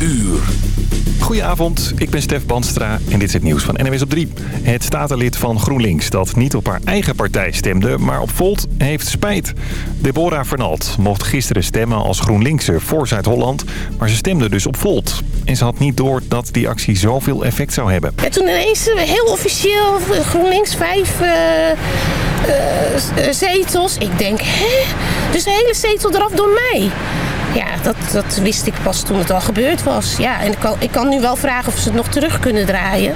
uur. Goedenavond, ik ben Stef Banstra en dit is het nieuws van NWS op 3. Het statenlid van GroenLinks dat niet op haar eigen partij stemde, maar op Volt, heeft spijt. Deborah Vernalt mocht gisteren stemmen als GroenLinkse voor Zuid-Holland, maar ze stemde dus op Volt. En ze had niet door dat die actie zoveel effect zou hebben. En toen ineens eh, heel officieel GroenLinks vijf eh, eh, zetels. Ik denk, hè? Dus een hele zetel eraf door mij. Ja, dat, dat wist ik pas toen het al gebeurd was. Ja, en ik kan, ik kan nu wel vragen of ze het nog terug kunnen draaien.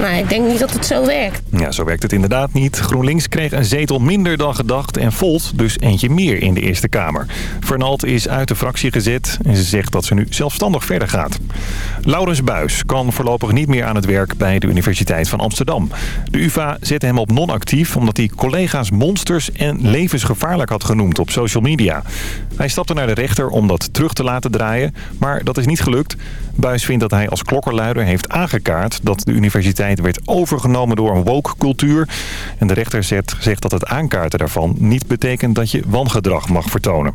Maar ik denk niet dat het zo werkt. Ja, zo werkt het inderdaad niet. GroenLinks kreeg een zetel minder dan gedacht en Volt dus eentje meer in de Eerste Kamer. Vernalt is uit de fractie gezet en ze zegt dat ze nu zelfstandig verder gaat. Laurens Buis kan voorlopig niet meer aan het werk bij de Universiteit van Amsterdam. De UvA zette hem op non-actief omdat hij collega's monsters en levensgevaarlijk had genoemd op social media. Hij stapte naar de rechter om dat terug te laten draaien, maar dat is niet gelukt. Buis vindt dat hij als klokkerluider heeft aangekaart dat de universiteit werd overgenomen door een woke-cultuur. En de rechter zegt dat het aankaarten daarvan niet betekent dat je wangedrag mag vertonen.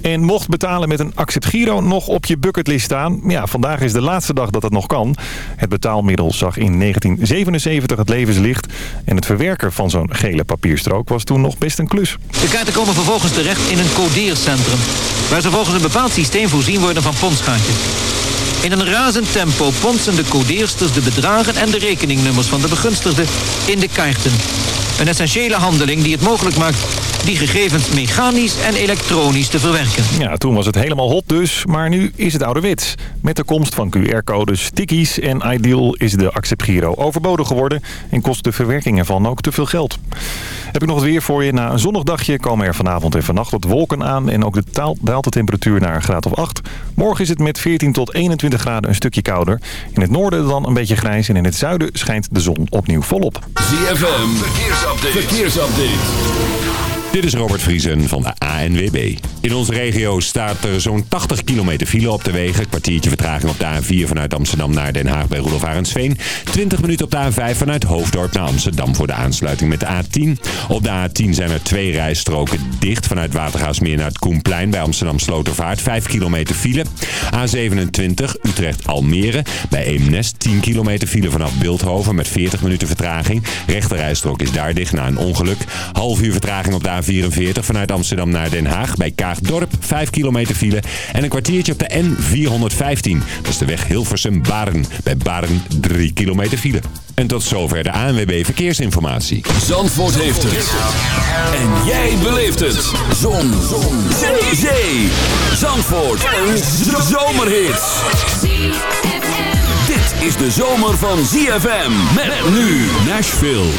En mocht betalen met een Accept Giro nog op je bucketlist staan... ja, vandaag is de laatste dag dat het nog kan. Het betaalmiddel zag in 1977 het levenslicht... en het verwerken van zo'n gele papierstrook was toen nog best een klus. De kaarten komen vervolgens terecht in een codeercentrum... waar ze volgens een bepaald systeem voorzien worden van pondsgaatjes. In een razend tempo ponsen de codeersters de bedragen en de rekeningnummers van de begunstigden in de kaarten. Een essentiële handeling die het mogelijk maakt die gegevens mechanisch en elektronisch te verwerken. Ja, toen was het helemaal hot dus, maar nu is het ouderwets. Met de komst van QR-codes, tikkies en Ideal is de Accept Giro overbodig geworden... en kost de verwerking ervan ook te veel geld. Heb ik nog het weer voor je. Na een zonnig dagje komen er vanavond en vannacht wat wolken aan... en ook de taal daalt de temperatuur naar een graad of 8. Morgen is het met 14 tot 21 graden een stukje kouder. In het noorden dan een beetje grijs en in het zuiden schijnt de zon opnieuw volop. ZFM, verkeersupdate. verkeersupdate. Dit is Robert Vriesen van de ANWB. In onze regio staat er zo'n 80 kilometer file op de wegen. Kwartiertje vertraging op de A4 vanuit Amsterdam naar Den Haag bij Roelof Arendsveen. 20 minuten op de A5 vanuit Hoofddorp naar Amsterdam voor de aansluiting met de A10. Op de A10 zijn er twee rijstroken dicht vanuit Watergaasmeer naar het Koenplein bij Amsterdam Slotervaart. 5 kilometer file. A27 Utrecht-Almere bij Eemnes 10 kilometer file vanaf Beeldhoven met 40 minuten vertraging. Rechterrijstrook is daar dicht na een ongeluk. Half uur vertraging op de A44 vanuit Amsterdam naar Den Haag. Bij Kaagdorp 5 kilometer file. En een kwartiertje op de N415. Dat is de weg Hilversum-Baren. Bij Baren 3 kilometer file. En tot zover de ANWB Verkeersinformatie. Zandvoort heeft het. En jij beleeft het. Zon. Zon. Zee. Zee. Zandvoort. Een zomerhit. Dit is de zomer van ZFM. Met nu Nashville.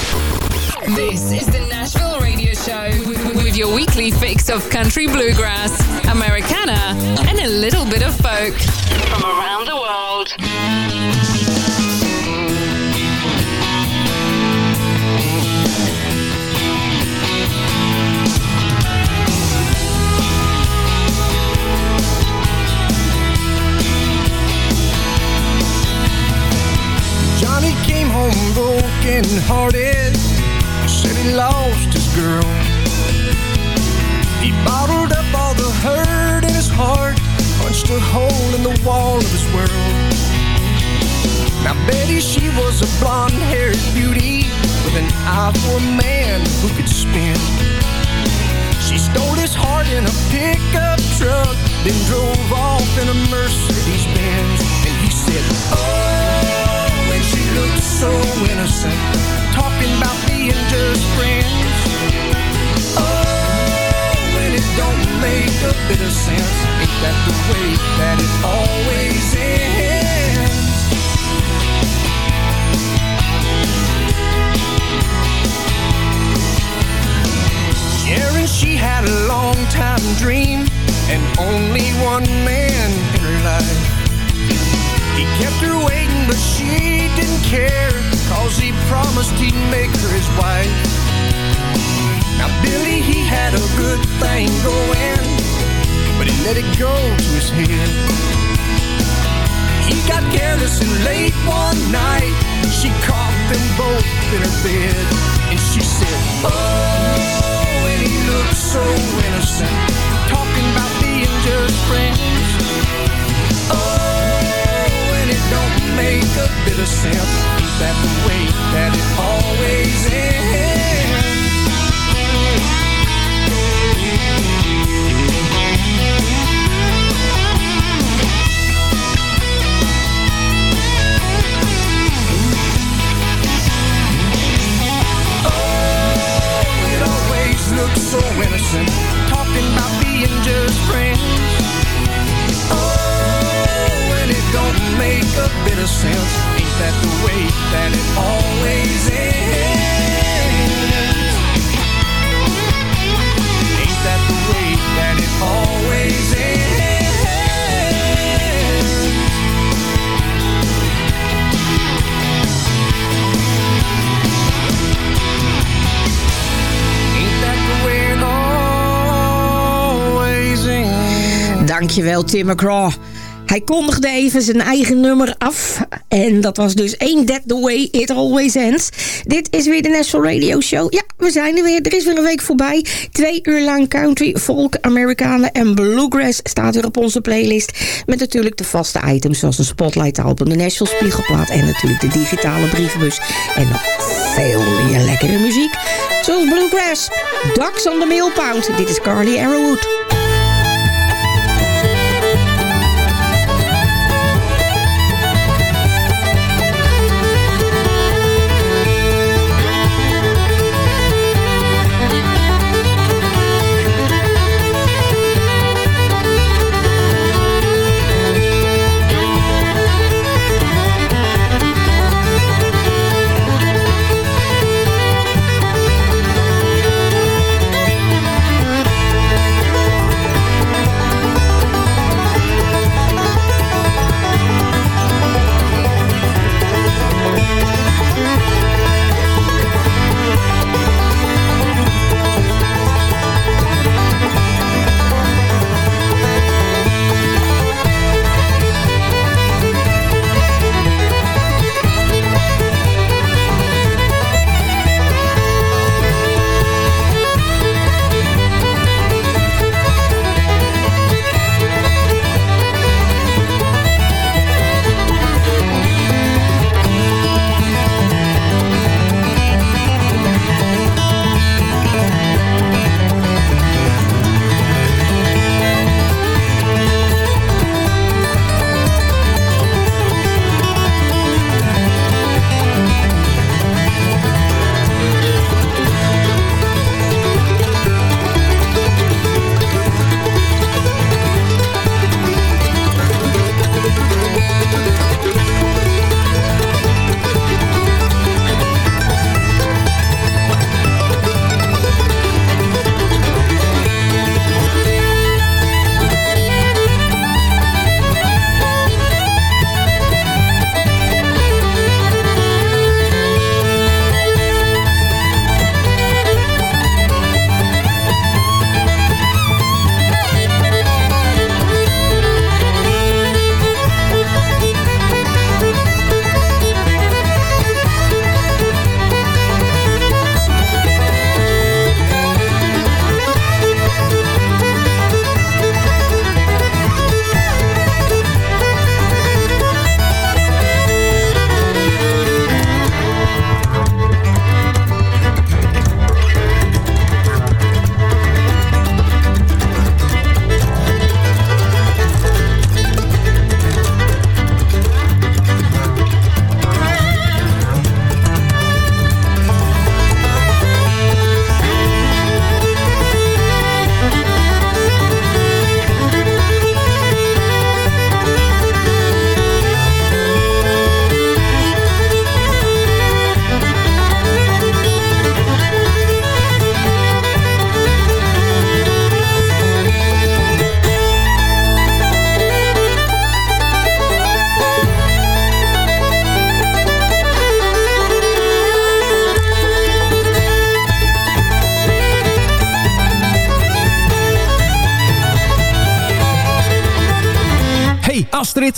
This is the Nashville Radio Show with your weekly fix of country bluegrass, Americana, and a little bit of folk from around the world. Johnny came home broken hearted said he lost his girl. He bottled up all the hurt in his heart, punched a hole in the wall of his world. Now Betty, she was a blonde-haired beauty with an eye for a man who could spin. She stole his heart in a pickup truck, then drove off in a Mercedes Benz. And he said, Oh, and she looked so innocent, talking about being just friends. Make a bit of sense. Ain't that the way that it always ends? Sharon, she had a long time dream and only one man in her life. He kept her waiting, but she didn't care Cause he promised he'd make her his wife now Billy, he had a good thing going, but he let it go to his head. He got careless and late one night, she caught them both in her bed, and she said, Oh, and he looked so innocent, talking about being just friends. Oh, and it don't make a bit of sense that the way that it always ends. So innocent, talking about being just friends. Oh, and it don't make a bit of sense. Ain't that the way that it always ends? Dankjewel, Tim McGraw. Hij kondigde even zijn eigen nummer af. En dat was dus Ain't That The Way It Always Ends. Dit is weer de National Radio Show. Ja, we zijn er weer. Er is weer een week voorbij. Twee uur lang country, folk, Amerikanen en bluegrass staat weer op onze playlist. Met natuurlijk de vaste items zoals een Spotlight album, de National Spiegelplaat... en natuurlijk de digitale brievenbus. En nog veel meer lekkere muziek. Zoals bluegrass, Ducks on the Millpound. Dit is Carly Arrowwood.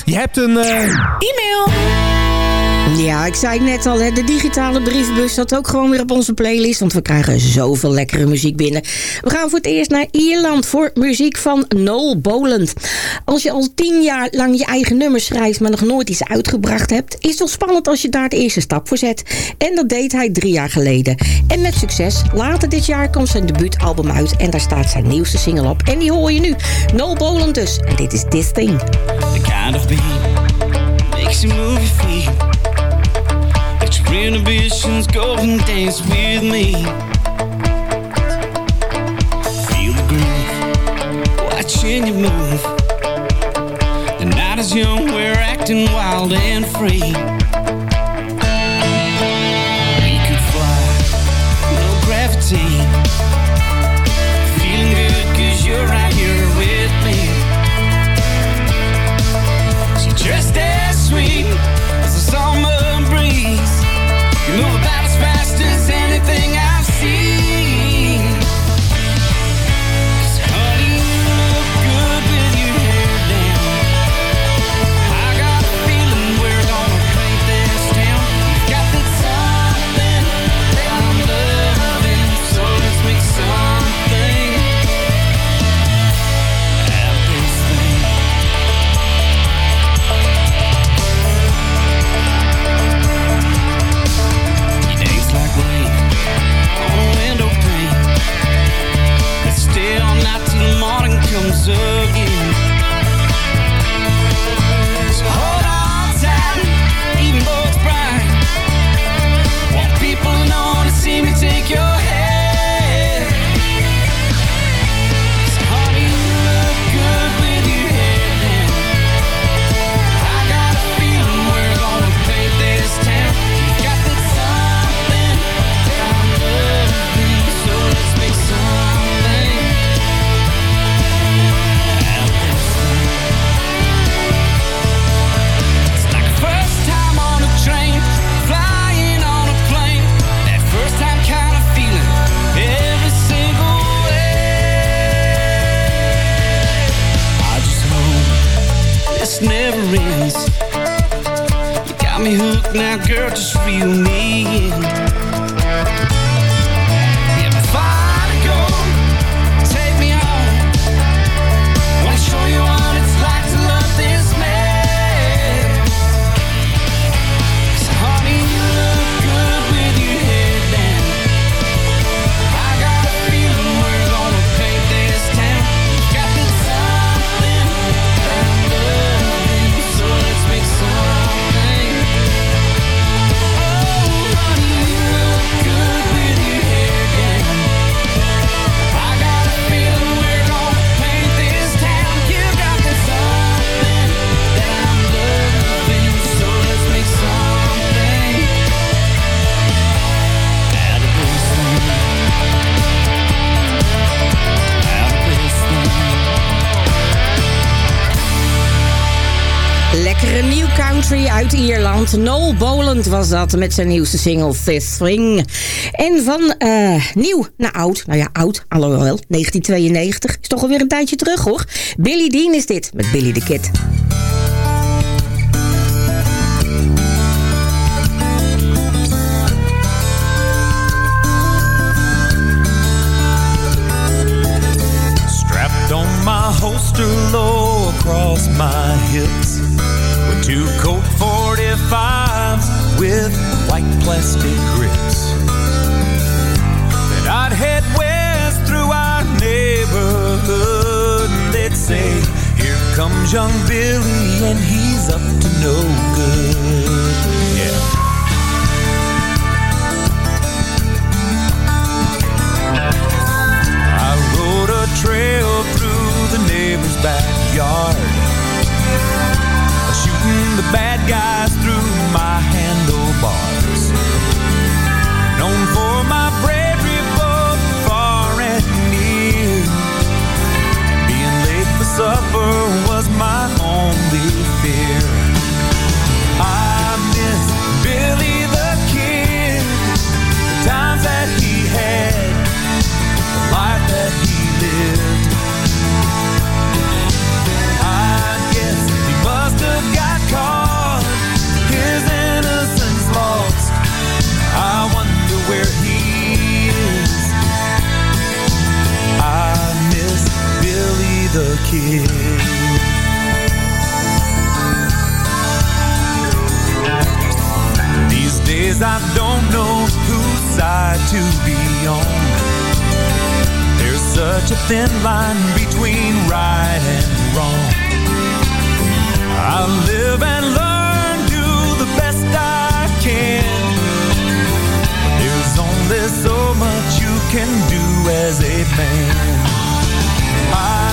Je hebt een... eh, E-mail. Ja, ik zei net al, hè, de digitale brievenbus staat ook gewoon weer op onze playlist. Want we krijgen zoveel lekkere muziek binnen. We gaan voor het eerst naar Ierland voor muziek van Noel Boland. Als je al tien jaar lang je eigen nummers schrijft, maar nog nooit iets uitgebracht hebt... is het toch spannend als je daar de eerste stap voor zet. En dat deed hij drie jaar geleden. En met succes. Later dit jaar komt zijn debuutalbum uit en daar staat zijn nieuwste single op. En die hoor je nu. Noel Boland dus. En dit is This Thing. The kind of beat makes you move your. Go and dance with me. Feel the groove, watching you move. The night is young, we're acting wild and free. Lekkere nieuw country uit Ierland. Noel Boland was dat met zijn nieuwste single Fifth Swing. En van eh, nieuw naar oud. Nou ja, oud, alhoewel. 1992. Is toch alweer een tijdje terug hoor. Billy Dean is dit met Billy the Kid. Strapped on my holster low across my hips two Colt 45s with white plastic grips Then I'd head west through our neighborhood. They'd say, here comes young Billy and he's up to no good. Yeah. I rode a trail through the neighbor's backyard Shooting the bad guys through my handlebars kiss These days I don't know whose side to be on. There's such a thin line between right and wrong. I live and learn, do the best I can. There's only so much you can do as a man. I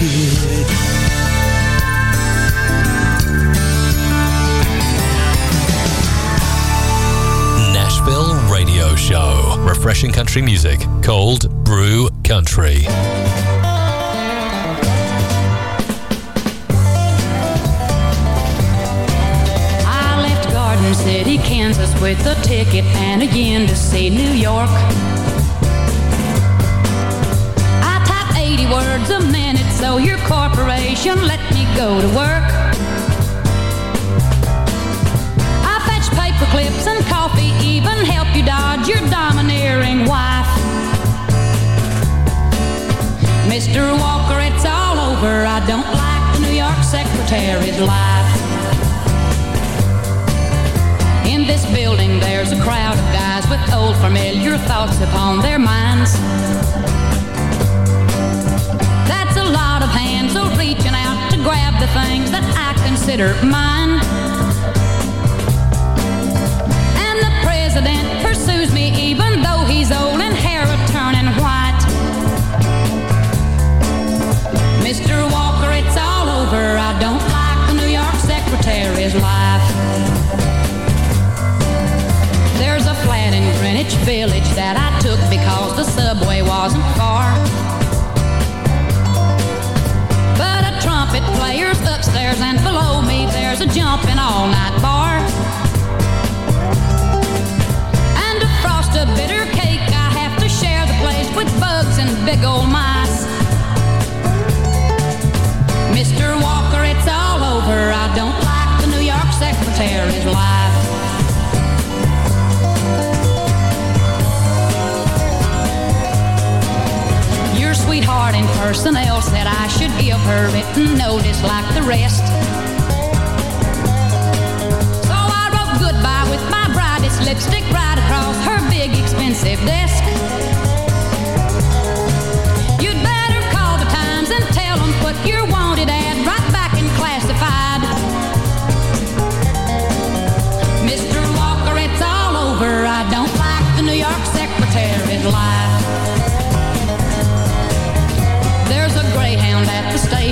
Kid. Nashville Radio Show. Refreshing country music. Cold Brew Country. I left Garden City, Kansas with a ticket and again to see New York. Words a minute, so your corporation let me go to work. I fetch paper clips and coffee, even help you dodge your domineering wife. Mr. Walker, it's all over. I don't like the New York secretary's life. In this building, there's a crowd of guys with old familiar thoughts upon their minds. Lot of hands all reaching out to grab the things that I consider mine. And the president pursues me even though he's old and hair a turning white. Mr. Walker, it's all over. I don't like the New York secretary's life. There's a flat in Greenwich Village that I took because the subway wasn't far. Trumpet player's upstairs and below me there's a jumping all night bar. And to frost a bitter cake I have to share the place with bugs and big old mice. Mr. Walker, it's all over. I don't like the New York secretary's life. Sweetheart in personnel said I should give her written notice like the rest. So I wrote goodbye with my brightest lipstick right across her big expensive desk.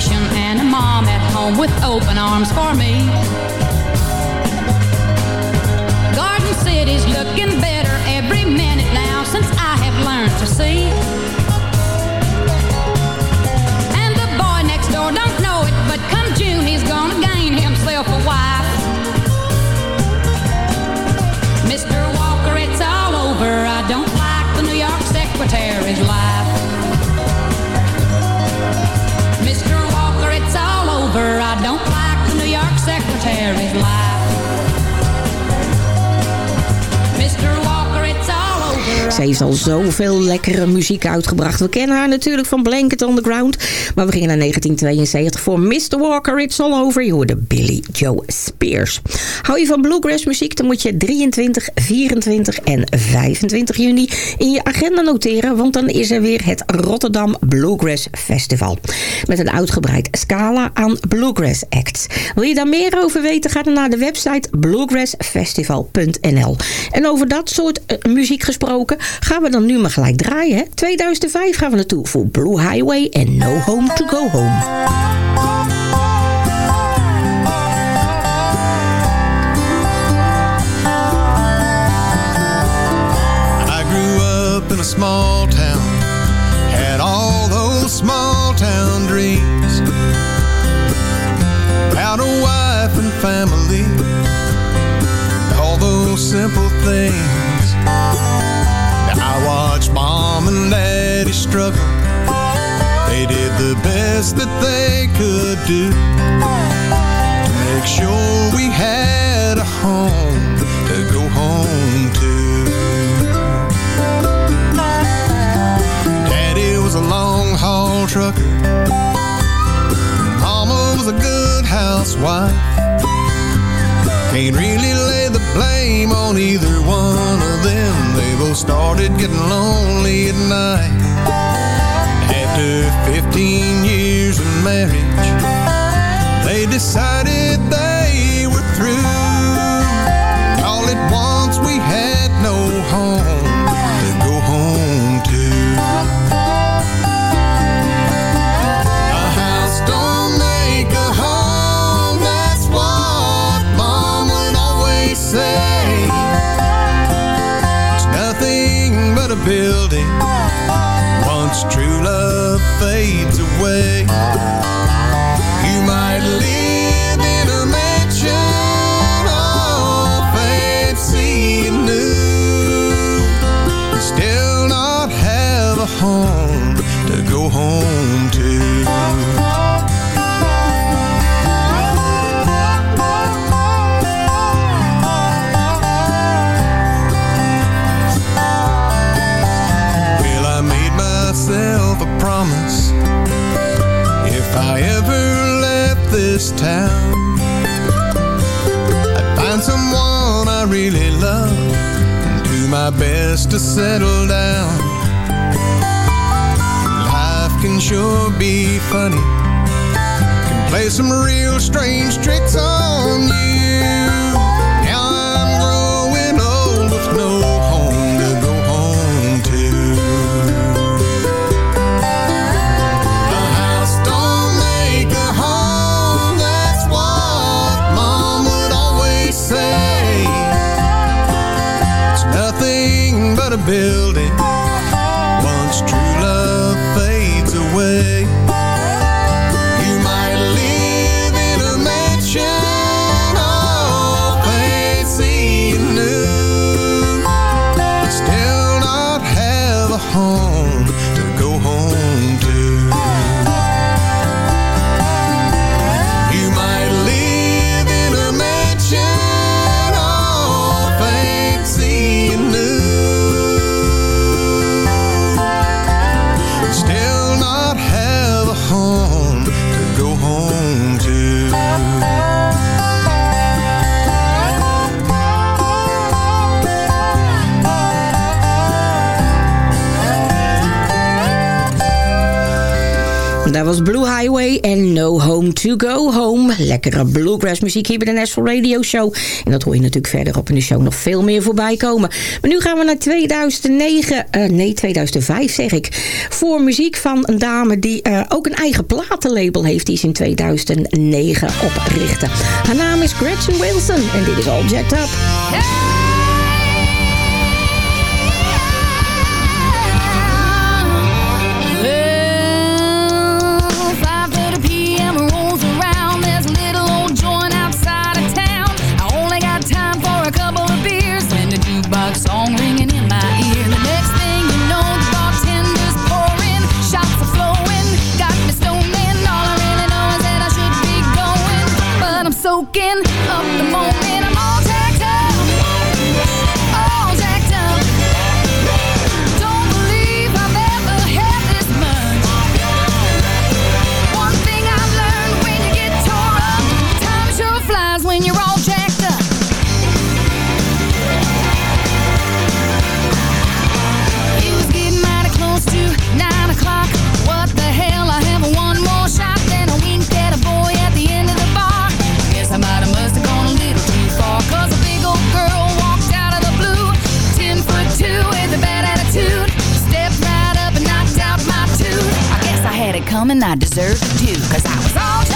Station and a mom at home with open arms for me. Garden City's looking better every minute now since I have learned to see. Ze heeft al zoveel lekkere muziek uitgebracht. We kennen haar natuurlijk van Blanket on the Ground. Maar we gingen naar 1972 voor Mr. Walker, It's All Over. Je hoorde Billy Joe Spears. Hou je van bluegrass muziek? Dan moet je 23, 24 en 25 juni in je agenda noteren. Want dan is er weer het Rotterdam Bluegrass Festival. Met een uitgebreid scala aan bluegrass acts. Wil je daar meer over weten? Ga dan naar de website bluegrassfestival.nl. En over dat soort eh, muziek gesproken. Gaan we dan nu maar gelijk draaien. Hè? 2005 gaan we naartoe voor Blue Highway en No Home to Go Home. I grew up in a small town, had all those small town dreams about a wife and family, all those simple things. Daddy struggle. They did the best that they could do to make sure we had a home to go home to. Daddy was a long haul trucker. Mama was a good housewife. Can't really lay the blame on either one of them. They both started getting lonely at to settle down. Life can sure be funny, can play some real strange tricks on you. Nothing to Go Home. Lekkere bluegrass muziek hier bij de National Radio Show. En dat hoor je natuurlijk verderop in de show nog veel meer voorbij komen. Maar nu gaan we naar 2009, eh, nee 2005 zeg ik. Voor muziek van een dame die eh, ook een eigen platenlabel heeft. Die ze in 2009 oprichtte. Haar naam is Gretchen Wilson en dit is All Jacked Up. Up the moment. I'm all And I deserve it too, cause I was all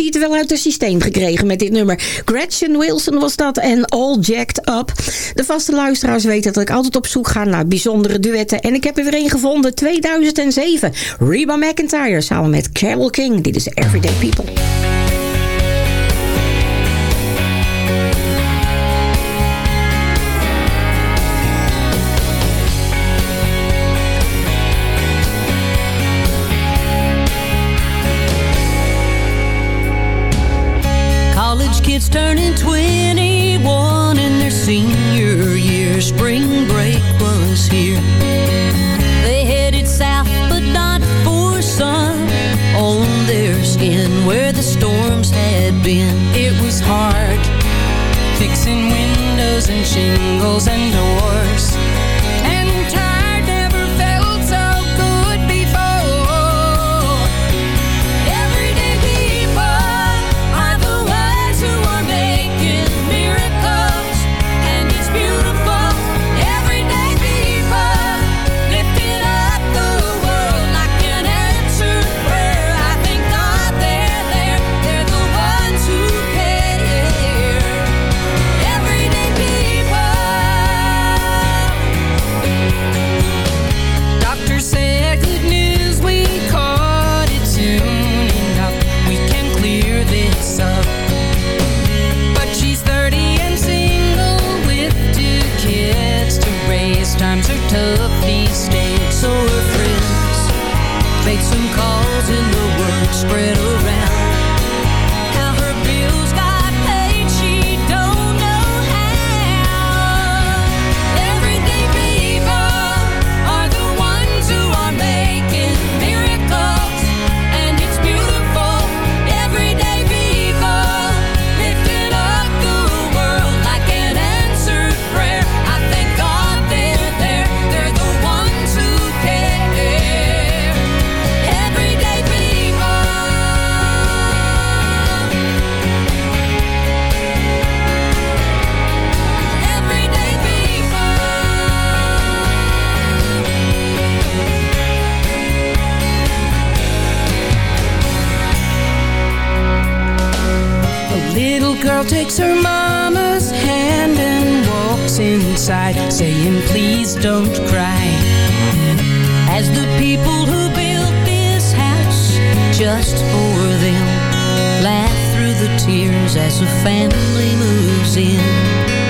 hij het wel uit het systeem gekregen met dit nummer. Gretchen Wilson was dat en All Jacked Up. De vaste luisteraars weten dat ik altijd op zoek ga naar bijzondere duetten. En ik heb er weer een gevonden, 2007. Reba McIntyre samen met Carole King. Dit is Everyday People. kids turning 21 in their senior year. Spring break was here. They headed south, but not for sun on their skin where the storms had been. It was hard fixing windows and shingles and doors just for them. Laugh through the tears as a family moves in.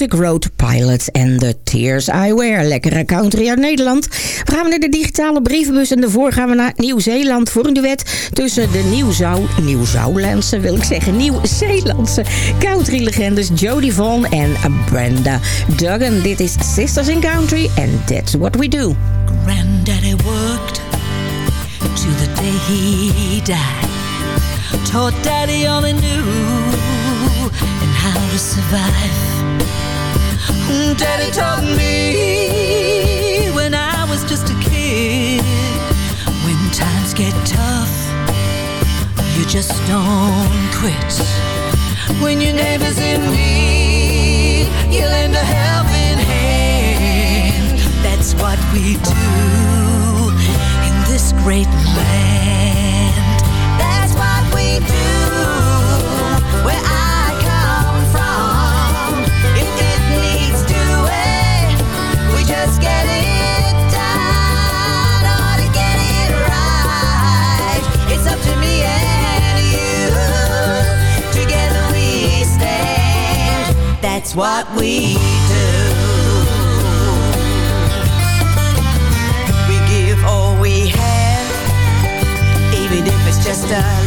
Music Road Pilots en The Tears I Wear. Lekkere country uit Nederland. We gaan naar de digitale brievenbus en daarvoor gaan we naar Nieuw-Zeeland voor een duet tussen de Nieuw-Zou... Nieuw-Zoulandse wil ik zeggen, Nieuw-Zeelandse country-legendes Jodie Vaughan en Brenda Duggan. Dit is Sisters in Country and That's What We Do. Granddaddy worked to the day he died. Taught daddy all he knew and how to survive. Daddy taught me when I was just a kid. When times get tough, you just don't quit. When your neighbor's in need, you lend a helping hand. That's what we do in this great land. It's what we do. We give all we have Even if it's just us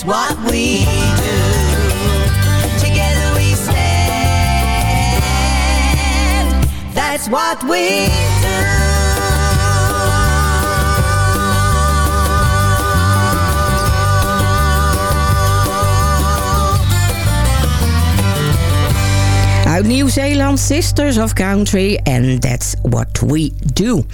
that's what we do. Together we stand, that's what we do. Uit Nieuw-Zeeland, Sisters of Country and That's What We Do.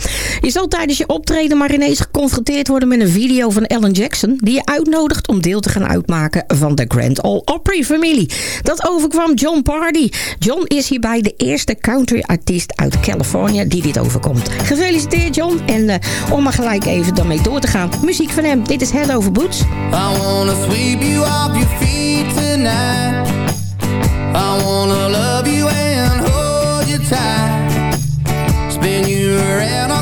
Je zal tijdens je optreden maar ineens geconfronteerd worden met een video van Ellen Jackson... die je uitnodigt om deel te gaan uitmaken van de Grand Ole Opry-familie. Dat overkwam John Pardy. John is hierbij de eerste country-artiest uit Californië die dit overkomt. Gefeliciteerd John en eh, om maar gelijk even daarmee door te gaan. Muziek van hem, dit is Head Over Boots. I wanna sweep you off your feet tonight. I wanna love you and hold you tight. Spin you around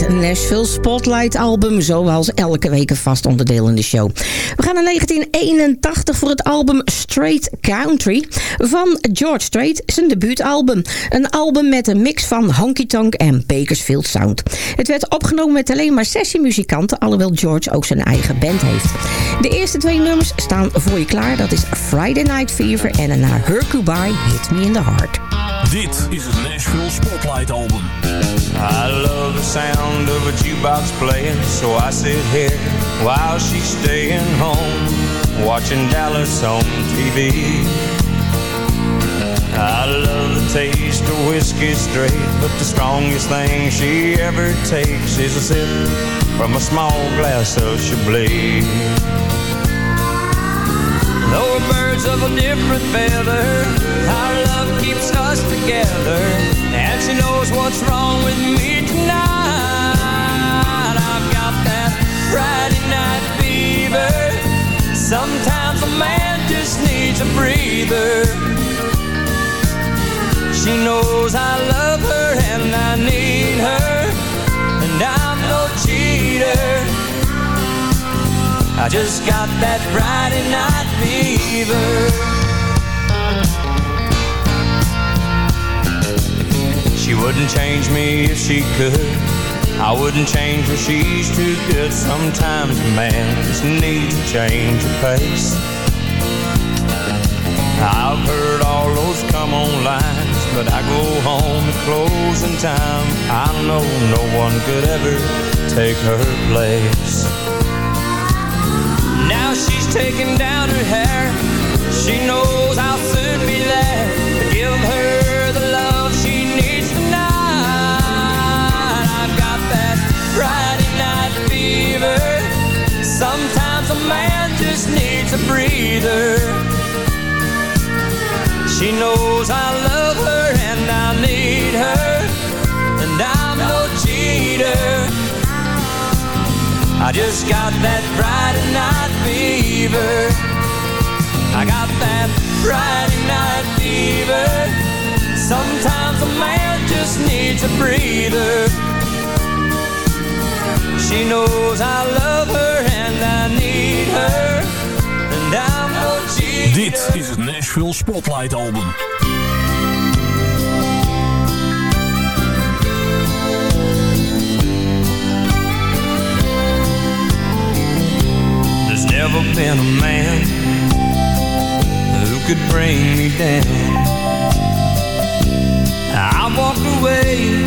naar Nashville Spotlight album. Zoals elke week een vast onderdeel in de show. We gaan naar 1981 voor het album Straight Country van George Strait. Zijn debuutalbum. Een album met een mix van honky tonk en Bakersfield sound. Het werd opgenomen met alleen maar sessiemuzikanten. Alhoewel George ook zijn eigen band heeft. De eerste twee nummers staan voor je klaar. Dat is Friday Night Fever en daarna Hercubye Hit Me in the Heart. Dit is het Nashville Spotlight album. I love the sound of a jukebox playing, so I sit here while she's staying home, watching Dallas on TV. I love the taste of whiskey straight, but the strongest thing she ever takes is a sip from a small glass of Chablis. Though birds of a different feather, keeps us together. And she knows what's wrong with me tonight. I've got that Friday night fever. Sometimes a man just needs a breather. She knows I love her and I need her. And I'm no cheater. I just got that Friday night fever. Wouldn't change me if she could. I wouldn't change her, she's too good. Sometimes a man just needs a change of pace. I've heard all those come on lines, but I go home at closing time. I know no one could ever take her place. Now she's taking down her hair. She knows I'll soon be needs a breather. She knows I love her and I need her. And I'm no cheater. I just got that Friday night fever. I got that Friday night fever. Sometimes a man just needs a breather. She knows I love her Dit is het Nashville Spotlight album. There's never been a man who could bring me down. I walked away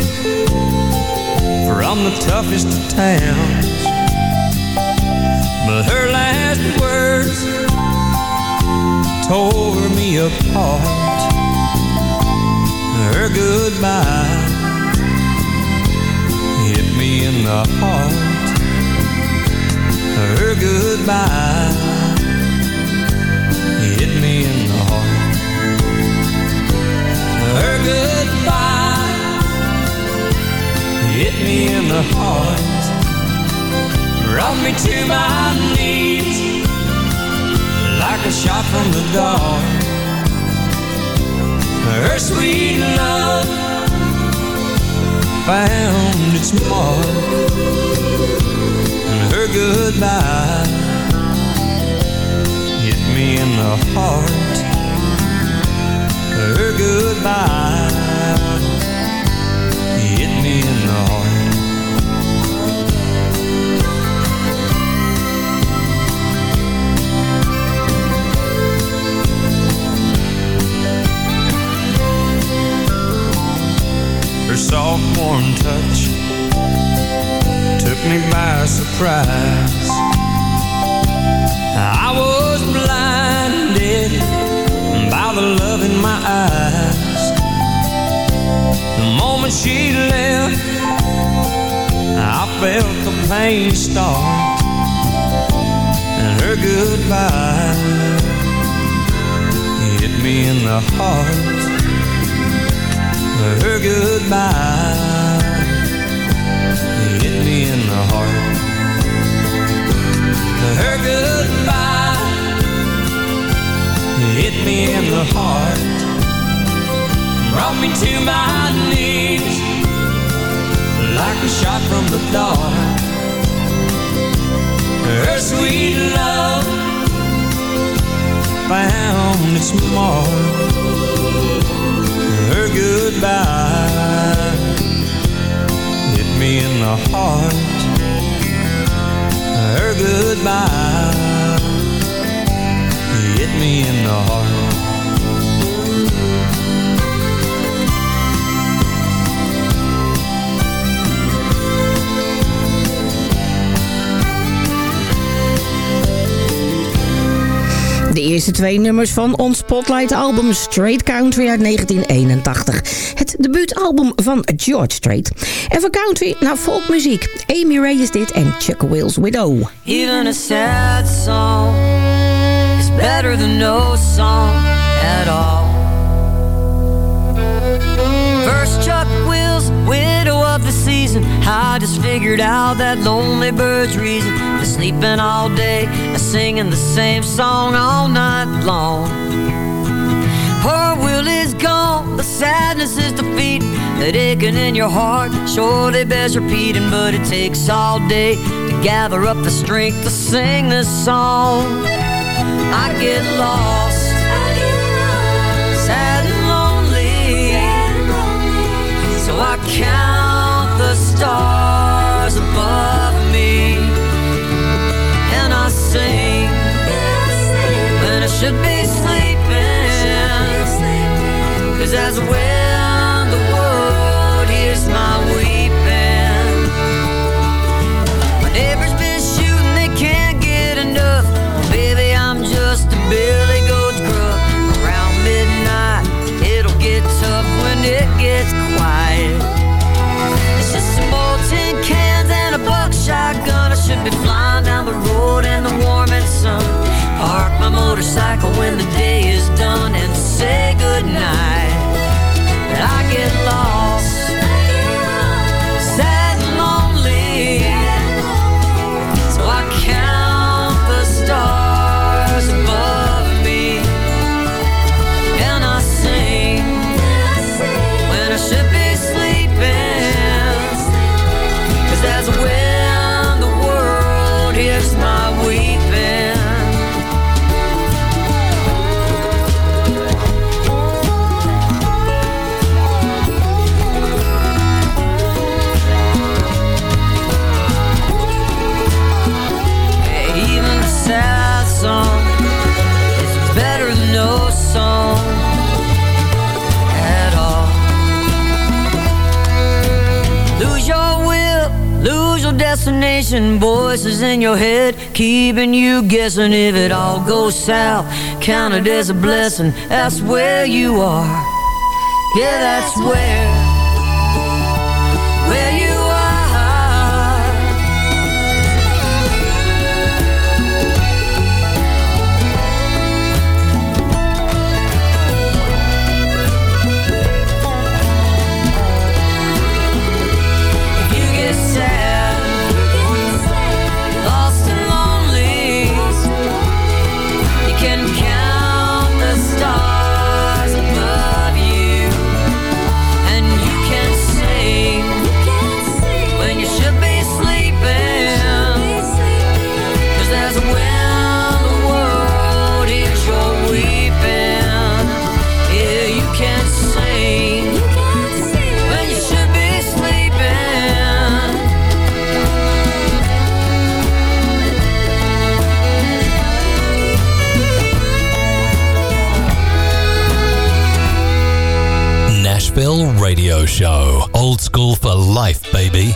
from the toughest of towns, but her last words tore me apart. Her goodbye hit me in the heart her goodbye hit me in the heart. Her goodbye hit me in the heart. Brought me to my knees like a shot from the dark. Her sweet love found its mark And her goodbye hit me in the heart. Her goodbye soft warm touch took me by surprise. I was blinded by the love in my eyes. The moment she left, I felt the pain start. And her goodbye hit me in the heart. Her goodbye hit me in the heart. Her goodbye hit me in the heart. Brought me to my knees like a shot from the dawn. Her sweet love found its mark. Goodbye hit me in the heart. Her goodbye hit me in the heart. Eerste twee nummers van ons Spotlight album Straight Country uit 1981. Het debuutalbum van George Strait. En van country naar folkmuziek. Amy Ray is dit en Chuck Will's Widow. Even a sad song is better than no song at all. First Chuck Will's widow of the season. I just figured out that lonely bird's reason for sleeping all day and singing the same song all night long. Poor Will is gone, the sadness is defeated. That aching in your heart surely bears repeating, but it takes all day to gather up the strength to sing this song. I get lost, I count the stars should be sleeping. Cause that's when say Voices in your head keeping you guessing. If it all goes south, count it as a blessing. That's where you are. Yeah, that's. Where Nashville Radio Show. Old school for life, baby.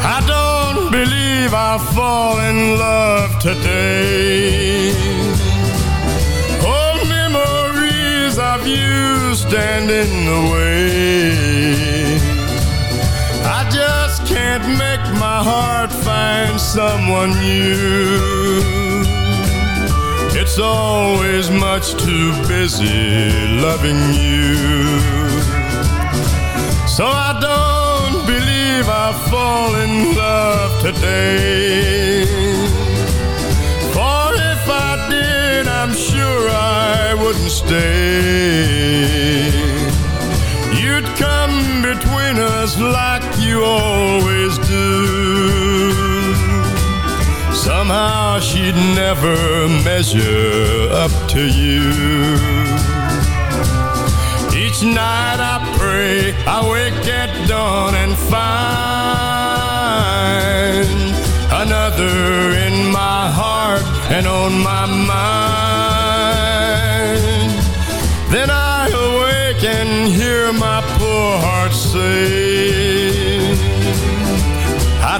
I don't believe I'll fall in love today. Old memories of you stand in the way. I make my heart find someone new. It's always much too busy loving you. So I don't believe I'll fall in love today. For if I did, I'm sure I wouldn't stay. You'd come between us like you always do. Somehow she'd never measure up to you. Each night I pray, I wake at dawn and find another in my heart and on my mind. Then I awake and hear my poor heart say,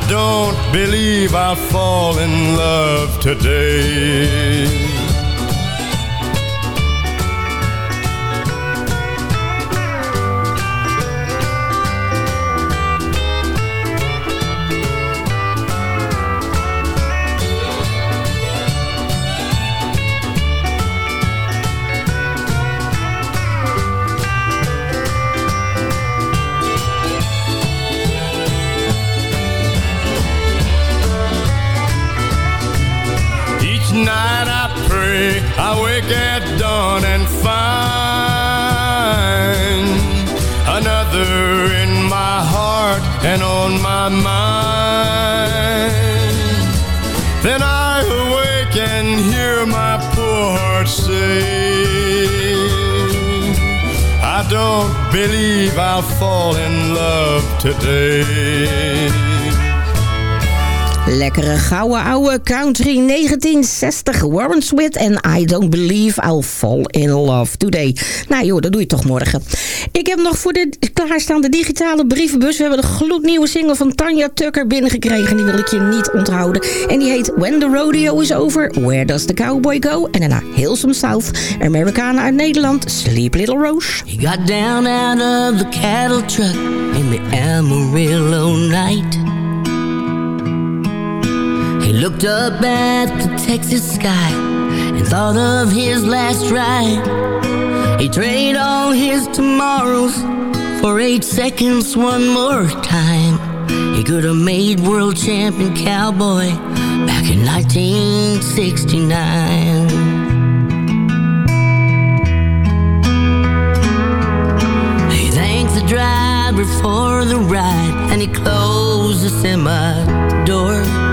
don't believe I'll fall in love today. Believe I'll fall in love today. Lekkere gouden oude country 1960 Warren Swift en I Don't Believe I'll Fall in Love Today. Nou joh, dat doe je toch morgen. Ik heb nog voor de klaarstaande digitale brievenbus. We hebben de gloednieuwe single van Tanya Tucker binnengekregen. Die wil ik je niet onthouden. En die heet When the Rodeo is Over, Where Does the Cowboy Go? En daarna Hillsome South, Amerikanen uit Nederland, Sleep Little Rose. He got down out of the cattle truck in the Amarillo night. Looked up at the Texas sky and thought of his last ride. He traded all his tomorrows for eight seconds one more time. He could have made world champion cowboy back in 1969. He thanked the driver for the ride and he closed the semi door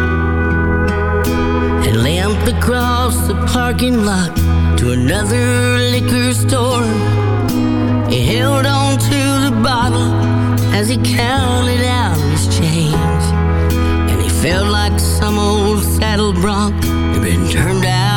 and limped across the parking lot to another liquor store. He held on to the bottle as he counted out his change, and he felt like some old saddle bronc had been turned out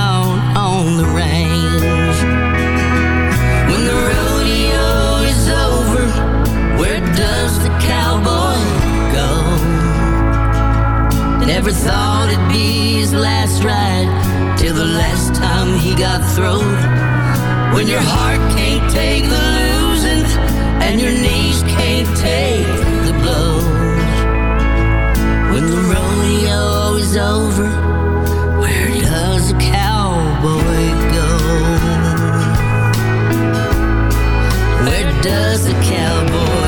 Never thought it'd be his last ride till the last time he got thrown. When your heart can't take the losing and your knees can't take the blows. When the rodeo is over, where does a cowboy go? Where does the cowboy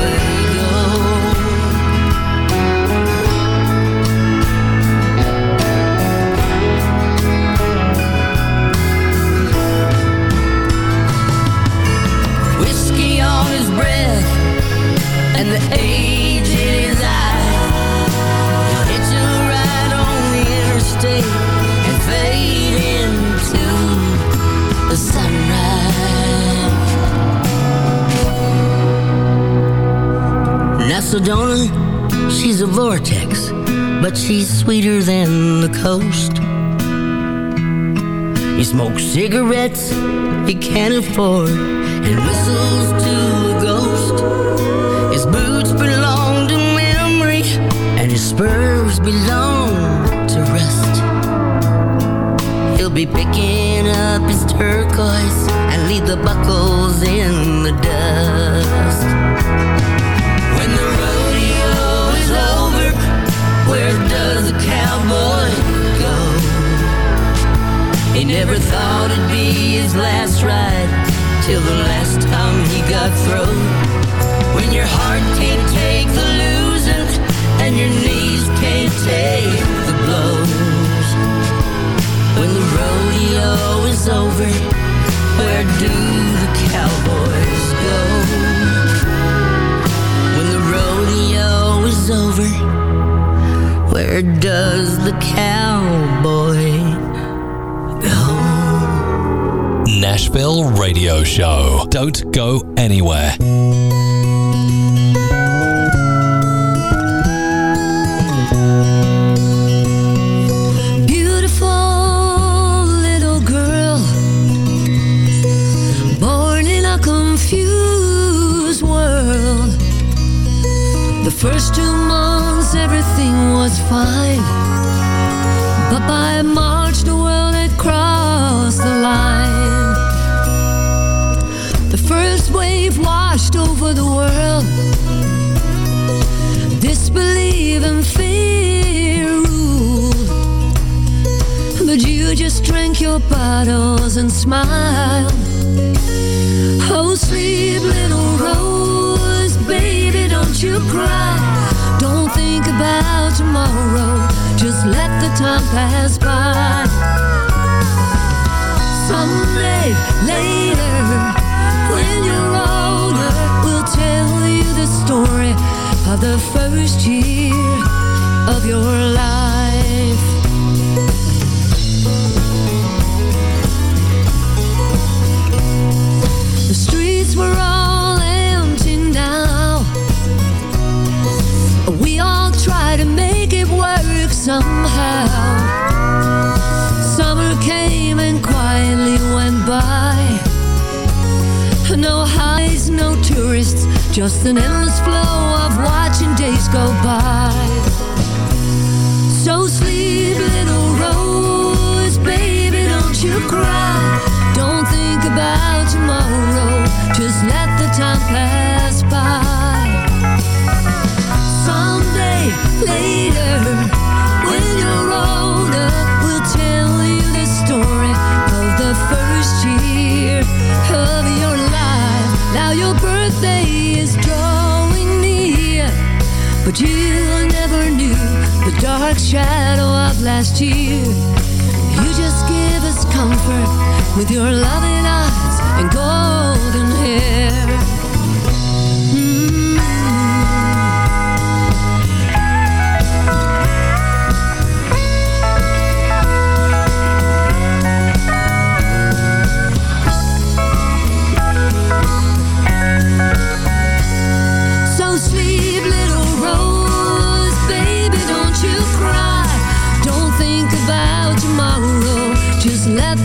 Nacedona, she's a vortex, but she's sweeter than the coast. He smokes cigarettes he can't afford and whistles to a ghost. His boots belong to memory and his spurs belong to rust. He'll be picking up his turquoise and leave the buckles in the dust. Cowboy go? He never thought it'd be his last ride till the last time he got thrown. When your heart can't take the losing and your knees can't take the blows. When the rodeo is over, where do the cowboys go? When the rodeo is over, where does the cowboy go? Nashville Radio Show. Don't go anywhere. Beautiful little everything was fine. But by March, the world had crossed the line. The first wave washed over the world. Disbelief and fear ruled. But you just drank your bottles and smiled. Oh, sleep, little rose, baby, don't you cry. About tomorrow, just let the time pass by. Someday, later, when you're older, we'll tell you the story of the first year of your life. The streets were all No highs, no tourists, just an endless flow of watching days go by. So sleep, little rose, baby, don't you cry. Don't think about tomorrow, just let the time pass by. Someday, later, when you're older, Now your birthday is drawing near, but you never knew the dark shadow of last year. You just give us comfort with your loving eyes and golden hair.